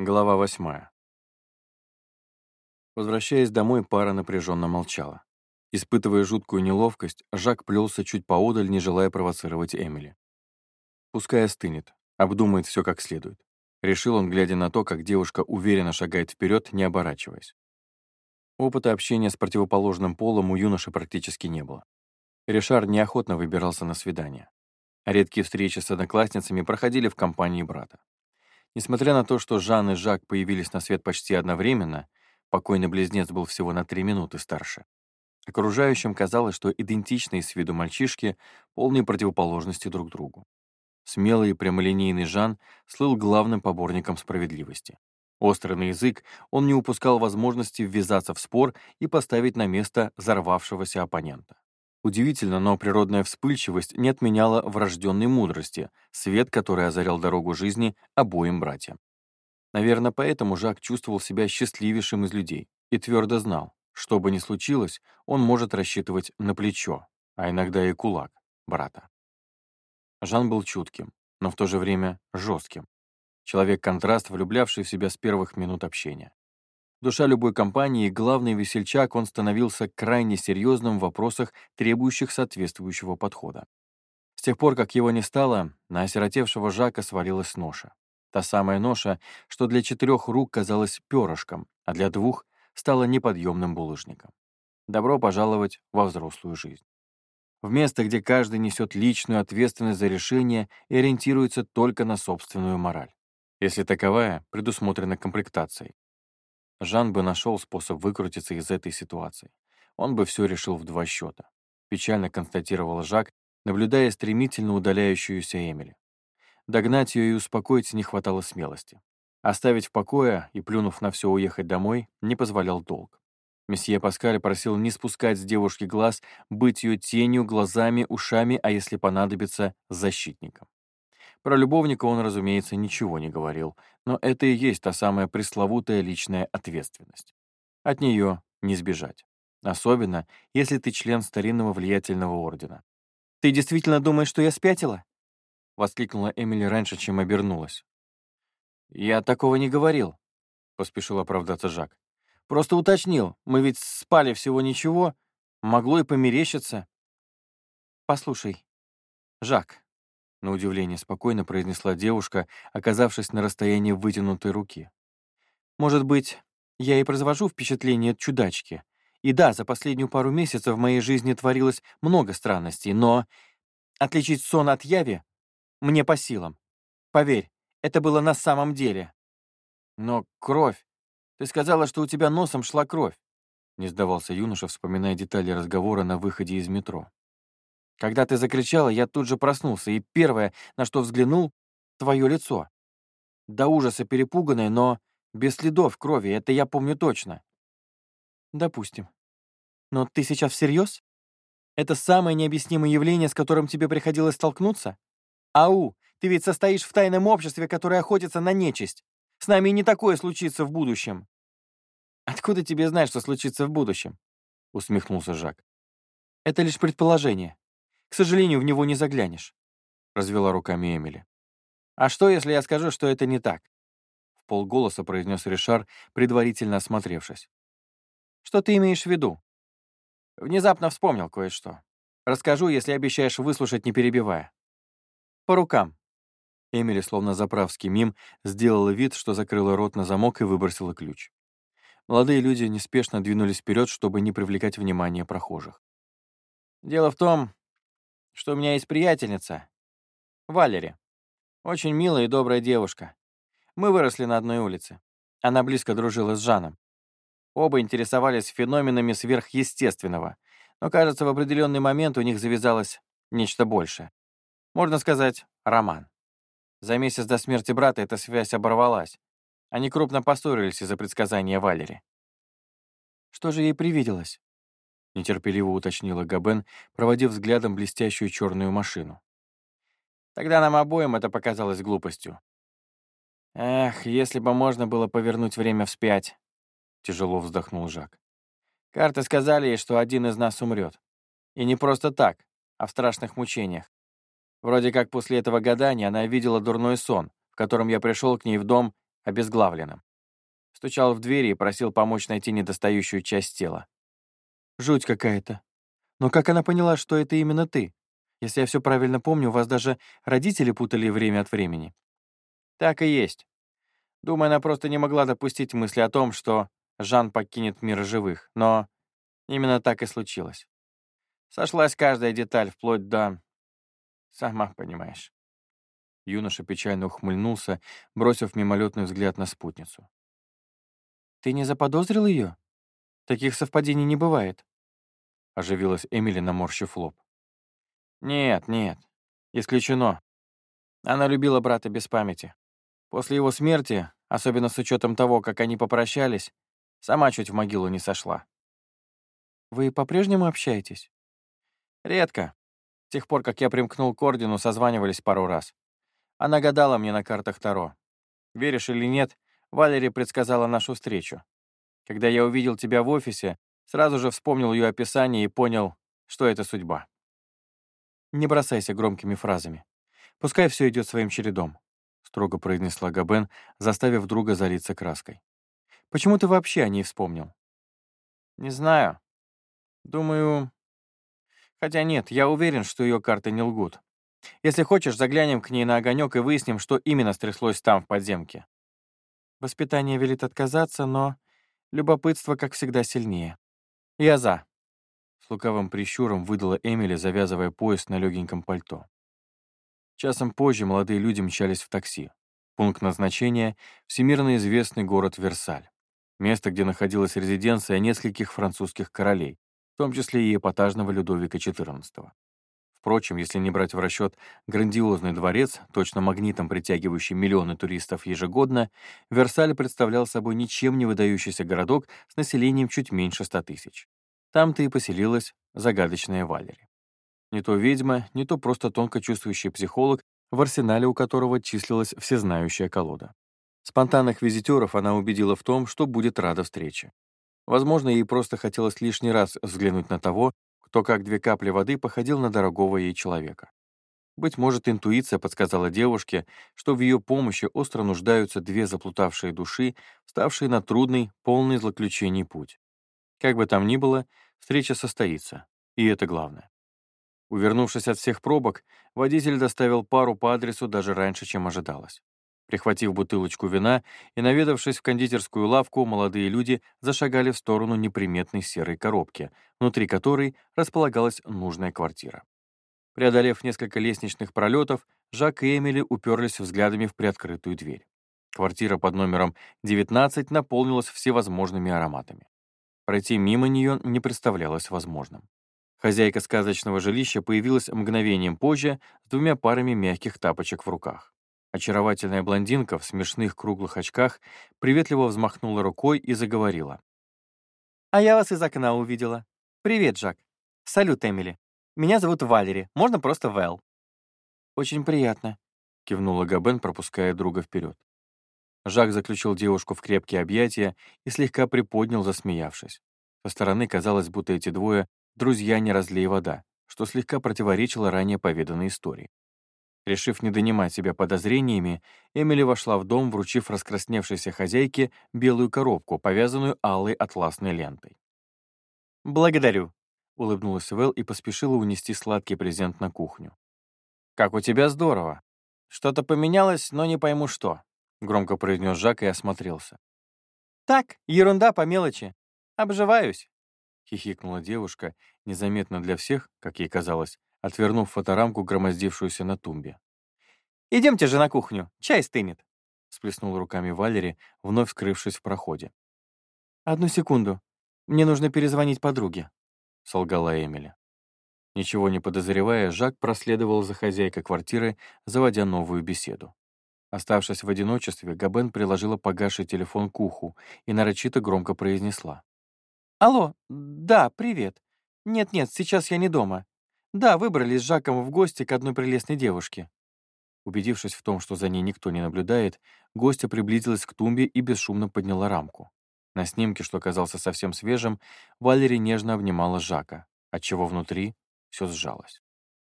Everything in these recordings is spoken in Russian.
Глава восьмая. Возвращаясь домой, пара напряженно молчала. Испытывая жуткую неловкость, Жак плелся чуть поодаль, не желая провоцировать Эмили. Пускай остынет, обдумает все как следует. Решил он, глядя на то, как девушка уверенно шагает вперед, не оборачиваясь. Опыта общения с противоположным полом у юноши практически не было. Ришар неохотно выбирался на свидание. редкие встречи с одноклассницами проходили в компании брата. Несмотря на то, что Жан и Жак появились на свет почти одновременно, покойный близнец был всего на три минуты старше. Окружающим казалось, что идентичные с виду мальчишки — полные противоположности друг другу. Смелый и прямолинейный Жан слыл главным поборником справедливости. Острый на язык, он не упускал возможности ввязаться в спор и поставить на место взорвавшегося оппонента. Удивительно, но природная вспыльчивость не отменяла врожденной мудрости, свет, который озарял дорогу жизни обоим братьям. Наверное, поэтому Жак чувствовал себя счастливейшим из людей и твердо знал, что бы ни случилось, он может рассчитывать на плечо, а иногда и кулак брата. Жан был чутким, но в то же время жестким. Человек-контраст, влюблявший в себя с первых минут общения. Душа любой компании, главный весельчак, он становился крайне серьезным в вопросах, требующих соответствующего подхода. С тех пор, как его не стало, на осиротевшего Жака свалилась ноша. Та самая ноша, что для четырех рук казалась перышком, а для двух стала неподъемным булыжником. Добро пожаловать во взрослую жизнь. В место, где каждый несет личную ответственность за решение и ориентируется только на собственную мораль, если таковая предусмотрена комплектацией. Жан бы нашел способ выкрутиться из этой ситуации. Он бы все решил в два счета. Печально констатировал Жак, наблюдая стремительно удаляющуюся Эмили. Догнать ее и успокоить не хватало смелости. Оставить в покое и, плюнув на все, уехать домой, не позволял долг. Месье Паскаль просил не спускать с девушки глаз, быть ее тенью, глазами, ушами, а если понадобится, защитником. Про любовника он, разумеется, ничего не говорил, но это и есть та самая пресловутая личная ответственность. От нее не сбежать. Особенно, если ты член старинного влиятельного ордена. «Ты действительно думаешь, что я спятила?» — воскликнула Эмили раньше, чем обернулась. «Я такого не говорил», — поспешил оправдаться Жак. «Просто уточнил, мы ведь спали всего ничего, могло и померещиться». «Послушай, Жак, на удивление спокойно произнесла девушка, оказавшись на расстоянии вытянутой руки. «Может быть, я и произвожу впечатление чудачки. И да, за последнюю пару месяцев в моей жизни творилось много странностей, но отличить сон от яви мне по силам. Поверь, это было на самом деле. Но кровь. Ты сказала, что у тебя носом шла кровь. Не сдавался юноша, вспоминая детали разговора на выходе из метро. Когда ты закричала, я тут же проснулся, и первое, на что взглянул — твое лицо. До ужаса перепуганное, но без следов крови, это я помню точно. Допустим. Но ты сейчас всерьез? Это самое необъяснимое явление, с которым тебе приходилось столкнуться? Ау, ты ведь состоишь в тайном обществе, которое охотится на нечисть. С нами не такое случится в будущем. Откуда тебе знать, что случится в будущем? Усмехнулся Жак. Это лишь предположение. К сожалению, в него не заглянешь», — развела руками Эмили. «А что, если я скажу, что это не так?» В полголоса произнес Ришар, предварительно осмотревшись. «Что ты имеешь в виду?» «Внезапно вспомнил кое-что. Расскажу, если обещаешь выслушать, не перебивая». «По рукам». Эмили, словно заправский мим, сделала вид, что закрыла рот на замок и выбросила ключ. Молодые люди неспешно двинулись вперед, чтобы не привлекать внимание прохожих. «Дело в том, что у меня есть приятельница, Валери. Очень милая и добрая девушка. Мы выросли на одной улице. Она близко дружила с Жаном. Оба интересовались феноменами сверхъестественного, но, кажется, в определенный момент у них завязалось нечто большее. Можно сказать, роман. За месяц до смерти брата эта связь оборвалась. Они крупно поссорились из-за предсказания Валери. Что же ей привиделось? — нетерпеливо уточнила Габен, проводив взглядом блестящую черную машину. Тогда нам обоим это показалось глупостью. «Эх, если бы можно было повернуть время вспять», — тяжело вздохнул Жак. «Карты сказали ей, что один из нас умрет. И не просто так, а в страшных мучениях. Вроде как после этого гадания она видела дурной сон, в котором я пришел к ней в дом, обезглавленным. Стучал в двери и просил помочь найти недостающую часть тела. Жуть какая-то. Но как она поняла, что это именно ты? Если я все правильно помню, у вас даже родители путали время от времени. Так и есть. Думаю, она просто не могла допустить мысли о том, что Жан покинет мир живых, но именно так и случилось. Сошлась каждая деталь, вплоть до... Сама понимаешь. Юноша печально ухмыльнулся, бросив мимолетный взгляд на спутницу. «Ты не заподозрил ее? Таких совпадений не бывает», — оживилась Эмили, наморщив лоб. «Нет, нет, исключено. Она любила брата без памяти. После его смерти, особенно с учетом того, как они попрощались, сама чуть в могилу не сошла. «Вы по-прежнему общаетесь?» «Редко. С тех пор, как я примкнул к Ордену, созванивались пару раз. Она гадала мне на картах Таро. Веришь или нет, Валерия предсказала нашу встречу. Когда я увидел тебя в офисе, сразу же вспомнил ее описание и понял, что это судьба. Не бросайся громкими фразами. Пускай все идет своим чередом строго произнесла Габен, заставив друга залиться краской. «Почему ты вообще о ней вспомнил?» «Не знаю. Думаю... Хотя нет, я уверен, что ее карты не лгут. Если хочешь, заглянем к ней на огонек и выясним, что именно стряслось там, в подземке». Воспитание велит отказаться, но любопытство, как всегда, сильнее. «Я за», — с лукавым прищуром выдала Эмили, завязывая пояс на легеньком пальто. Часом позже молодые люди мчались в такси. Пункт назначения — всемирно известный город Версаль. Место, где находилась резиденция нескольких французских королей, в том числе и эпатажного Людовика XIV. Впрочем, если не брать в расчет грандиозный дворец, точно магнитом притягивающий миллионы туристов ежегодно, Версаль представлял собой ничем не выдающийся городок с населением чуть меньше ста тысяч. Там-то и поселилась загадочная Валери. Не то ведьма, не то просто тонко чувствующий психолог, в арсенале у которого числилась всезнающая колода. Спонтанных визитеров она убедила в том, что будет рада встрече. Возможно, ей просто хотелось лишний раз взглянуть на того, кто как две капли воды походил на дорогого ей человека. Быть может, интуиция подсказала девушке, что в ее помощи остро нуждаются две заплутавшие души, ставшие на трудный, полный злоключений путь. Как бы там ни было, встреча состоится, и это главное. Увернувшись от всех пробок, водитель доставил пару по адресу даже раньше, чем ожидалось. Прихватив бутылочку вина и наведавшись в кондитерскую лавку, молодые люди зашагали в сторону неприметной серой коробки, внутри которой располагалась нужная квартира. Преодолев несколько лестничных пролетов, Жак и Эмили уперлись взглядами в приоткрытую дверь. Квартира под номером 19 наполнилась всевозможными ароматами. Пройти мимо нее не представлялось возможным. Хозяйка сказочного жилища появилась мгновением позже с двумя парами мягких тапочек в руках. Очаровательная блондинка в смешных круглых очках приветливо взмахнула рукой и заговорила. «А я вас из окна увидела. Привет, Жак. Салют, Эмили. Меня зовут Валери, можно просто Вэл». «Очень приятно», — кивнула Габен, пропуская друга вперед. Жак заключил девушку в крепкие объятия и слегка приподнял, засмеявшись. Со стороны казалось, будто эти двое друзья не разлей вода, что слегка противоречило ранее поведанной истории. Решив не донимать себя подозрениями, Эмили вошла в дом, вручив раскрасневшейся хозяйке белую коробку, повязанную алой атласной лентой. «Благодарю», — улыбнулась Вэл и поспешила унести сладкий презент на кухню. «Как у тебя здорово. Что-то поменялось, но не пойму что», — громко произнес Жак и осмотрелся. «Так, ерунда по мелочи. Обживаюсь» хихикнула девушка, незаметно для всех, как ей казалось, отвернув фоторамку, громоздившуюся на тумбе. «Идемте же на кухню, чай стынет», — сплеснул руками Валери, вновь скрывшись в проходе. «Одну секунду. Мне нужно перезвонить подруге», — солгала Эмили. Ничего не подозревая, Жак проследовал за хозяйкой квартиры, заводя новую беседу. Оставшись в одиночестве, Габен приложила погасший телефон к уху и нарочито громко произнесла. «Алло, да, привет. Нет-нет, сейчас я не дома. Да, выбрались с Жаком в гости к одной прелестной девушке». Убедившись в том, что за ней никто не наблюдает, гостья приблизилась к тумбе и бесшумно подняла рамку. На снимке, что оказался совсем свежим, Валери нежно обнимала Жака, отчего внутри все сжалось.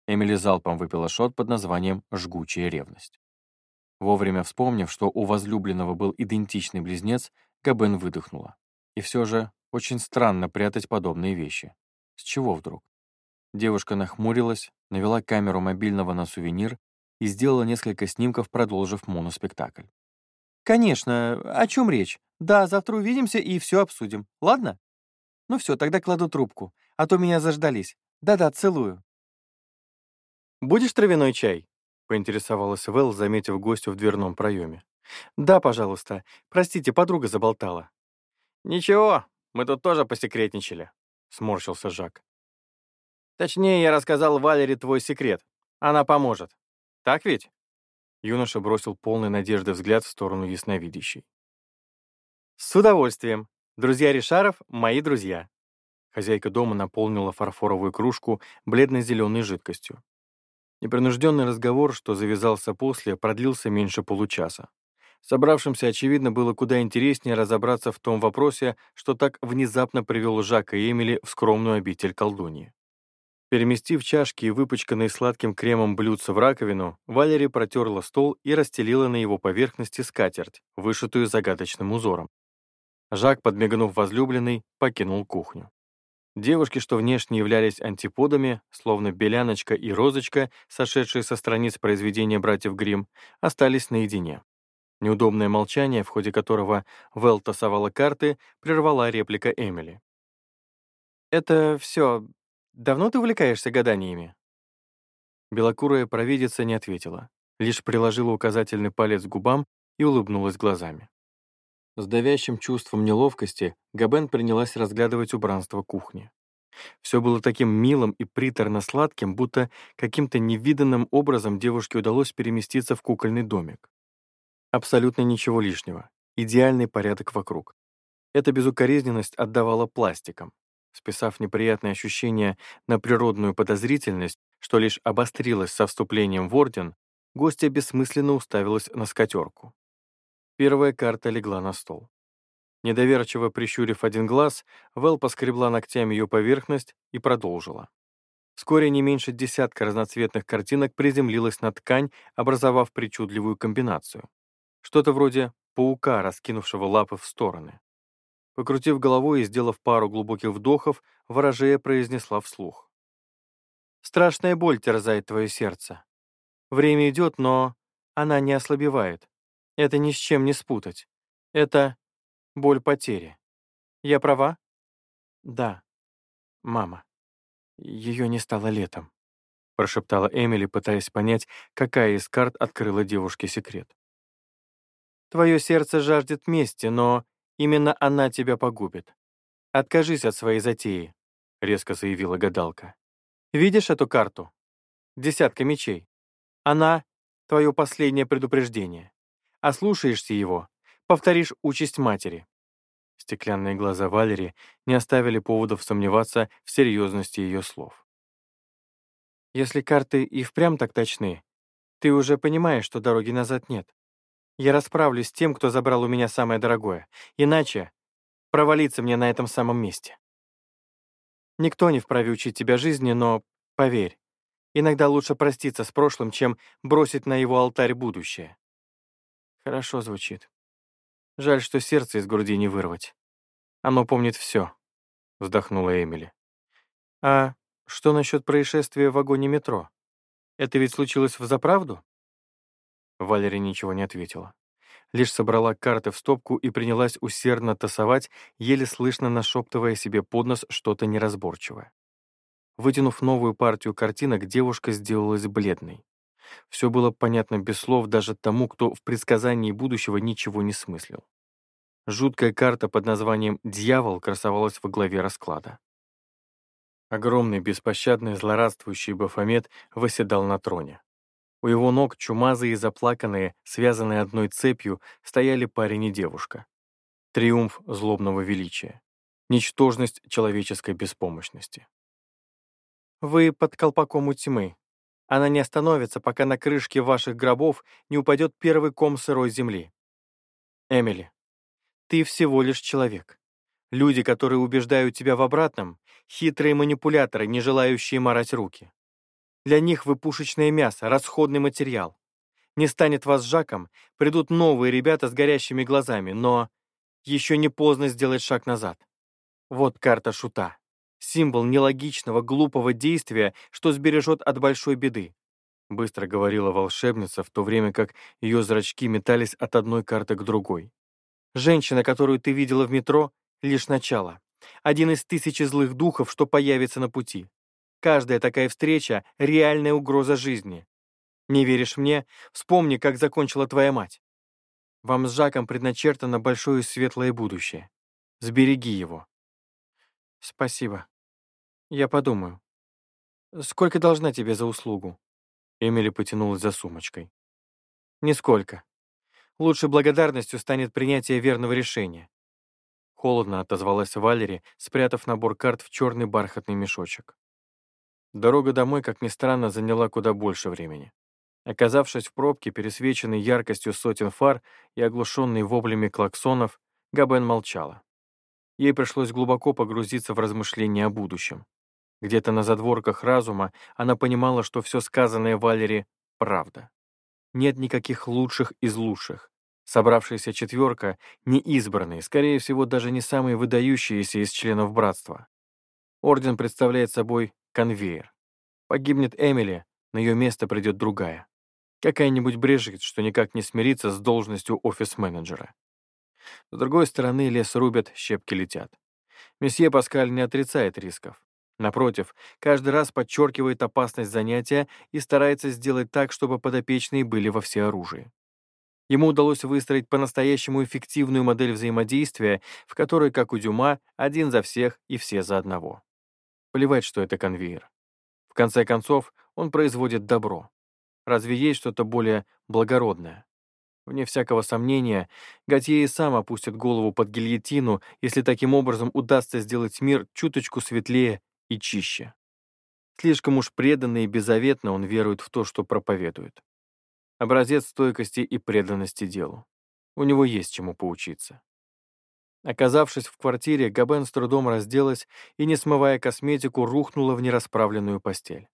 Эмили залпом выпила шот под названием «Жгучая ревность». Вовремя вспомнив, что у возлюбленного был идентичный близнец, Габен выдохнула. И все же очень странно прятать подобные вещи. С чего вдруг? Девушка нахмурилась, навела камеру мобильного на сувенир и сделала несколько снимков, продолжив моноспектакль. «Конечно, о чем речь? Да, завтра увидимся и все обсудим, ладно? Ну все, тогда кладу трубку, а то меня заждались. Да-да, целую». «Будешь травяной чай?» — поинтересовалась Вэл, заметив гостю в дверном проеме. «Да, пожалуйста. Простите, подруга заболтала». «Ничего, мы тут тоже посекретничали», — сморщился Жак. «Точнее, я рассказал Валере твой секрет. Она поможет. Так ведь?» Юноша бросил полный надежды взгляд в сторону ясновидящей. «С удовольствием. Друзья Ришаров — мои друзья». Хозяйка дома наполнила фарфоровую кружку бледно-зеленой жидкостью. Непринужденный разговор, что завязался после, продлился меньше получаса. Собравшимся, очевидно, было куда интереснее разобраться в том вопросе, что так внезапно привел Жака и Эмили в скромную обитель колдуньи. Переместив чашки и выпачканные сладким кремом блюдца в раковину, Валерия протерла стол и расстелила на его поверхности скатерть, вышитую загадочным узором. Жак, подмигнув возлюбленный, покинул кухню. Девушки, что внешне являлись антиподами, словно Беляночка и Розочка, сошедшие со страниц произведения братьев Гримм, остались наедине. Неудобное молчание, в ходе которого Вэл тасовала карты, прервала реплика Эмили. «Это все Давно ты увлекаешься гаданиями?» Белокурая провидица не ответила, лишь приложила указательный палец к губам и улыбнулась глазами. С давящим чувством неловкости Габен принялась разглядывать убранство кухни. Все было таким милым и приторно-сладким, будто каким-то невиданным образом девушке удалось переместиться в кукольный домик. Абсолютно ничего лишнего, идеальный порядок вокруг. Эта безукоризненность отдавала пластиком, списав неприятные ощущения на природную подозрительность, что лишь обострилось со вступлением в Орден, гостья бессмысленно уставилась на скатерку. Первая карта легла на стол. Недоверчиво прищурив один глаз, Вэл поскребла ногтями ее поверхность и продолжила. Вскоре не меньше десятка разноцветных картинок приземлилась на ткань, образовав причудливую комбинацию. Что-то вроде паука, раскинувшего лапы в стороны. Покрутив головой и сделав пару глубоких вдохов, ворожея произнесла вслух. «Страшная боль терзает твое сердце. Время идет, но она не ослабевает. Это ни с чем не спутать. Это боль потери. Я права?» «Да, мама. Ее не стало летом», — прошептала Эмили, пытаясь понять, какая из карт открыла девушке секрет. «Твое сердце жаждет мести, но Именно она тебя погубит. Откажись от своей затеи», — резко заявила гадалка. «Видишь эту карту? Десятка мечей. Она — твое последнее предупреждение. Ослушаешься его, повторишь участь матери». Стеклянные глаза Валери не оставили поводов сомневаться в серьезности ее слов. «Если карты и впрямь так точны, ты уже понимаешь, что дороги назад нет. Я расправлюсь с тем, кто забрал у меня самое дорогое. Иначе провалиться мне на этом самом месте. Никто не вправе учить тебя жизни, но, поверь, иногда лучше проститься с прошлым, чем бросить на его алтарь будущее. Хорошо звучит. Жаль, что сердце из груди не вырвать. Оно помнит все, вздохнула Эмили. А что насчет происшествия в вагоне метро? Это ведь случилось в заправду? Валерия ничего не ответила. Лишь собрала карты в стопку и принялась усердно тасовать, еле слышно нашептывая себе под нос что-то неразборчивое. Вытянув новую партию картинок, девушка сделалась бледной. Все было понятно без слов даже тому, кто в предсказании будущего ничего не смыслил. Жуткая карта под названием «Дьявол» красовалась во главе расклада. Огромный, беспощадный, злорадствующий Бафомет восседал на троне. У его ног, чумазые и заплаканные, связанные одной цепью, стояли парень и девушка. Триумф злобного величия. Ничтожность человеческой беспомощности. «Вы под колпаком у тьмы. Она не остановится, пока на крышке ваших гробов не упадет первый ком сырой земли. Эмили, ты всего лишь человек. Люди, которые убеждают тебя в обратном, хитрые манипуляторы, не желающие марать руки. Для них вы пушечное мясо, расходный материал. Не станет вас Жаком, придут новые ребята с горящими глазами, но еще не поздно сделать шаг назад. Вот карта шута. Символ нелогичного, глупого действия, что сбережет от большой беды. Быстро говорила волшебница, в то время как ее зрачки метались от одной карты к другой. Женщина, которую ты видела в метро, лишь начало. Один из тысячи злых духов, что появится на пути. Каждая такая встреча — реальная угроза жизни. Не веришь мне? Вспомни, как закончила твоя мать. Вам с Жаком предначертано большое светлое будущее. Сбереги его. Спасибо. Я подумаю. Сколько должна тебе за услугу? Эмили потянулась за сумочкой. Нисколько. Лучшей благодарностью станет принятие верного решения. Холодно отозвалась Валери, спрятав набор карт в черный бархатный мешочек. Дорога домой, как ни странно, заняла куда больше времени. Оказавшись в пробке, пересвеченной яркостью сотен фар и оглушенной воплями клаксонов, Габен молчала. Ей пришлось глубоко погрузиться в размышления о будущем. Где-то на задворках разума она понимала, что все сказанное Валери — правда. Нет никаких лучших из лучших. Собравшаяся четверка — не избранные, скорее всего, даже не самые выдающиеся из членов братства. Орден представляет собой конвейер. Погибнет Эмили, на ее место придет другая. Какая-нибудь брежит, что никак не смирится с должностью офис-менеджера. С другой стороны, лес рубят, щепки летят. Месье Паскаль не отрицает рисков. Напротив, каждый раз подчеркивает опасность занятия и старается сделать так, чтобы подопечные были во всеоружии. Ему удалось выстроить по-настоящему эффективную модель взаимодействия, в которой, как у Дюма, один за всех и все за одного. Плевать, что это конвейер. В конце концов, он производит добро. Разве есть что-то более благородное? Вне всякого сомнения, Готье и сам опустит голову под гильотину, если таким образом удастся сделать мир чуточку светлее и чище. Слишком уж преданно и беззаветно он верует в то, что проповедует. Образец стойкости и преданности делу. У него есть чему поучиться. Оказавшись в квартире, Габен с трудом разделась и, не смывая косметику, рухнула в нерасправленную постель.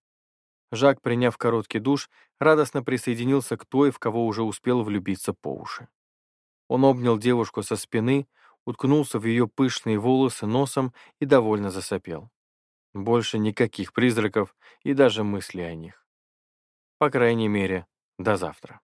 Жак, приняв короткий душ, радостно присоединился к той, в кого уже успел влюбиться по уши. Он обнял девушку со спины, уткнулся в ее пышные волосы носом и довольно засопел. Больше никаких призраков и даже мысли о них. По крайней мере, до завтра.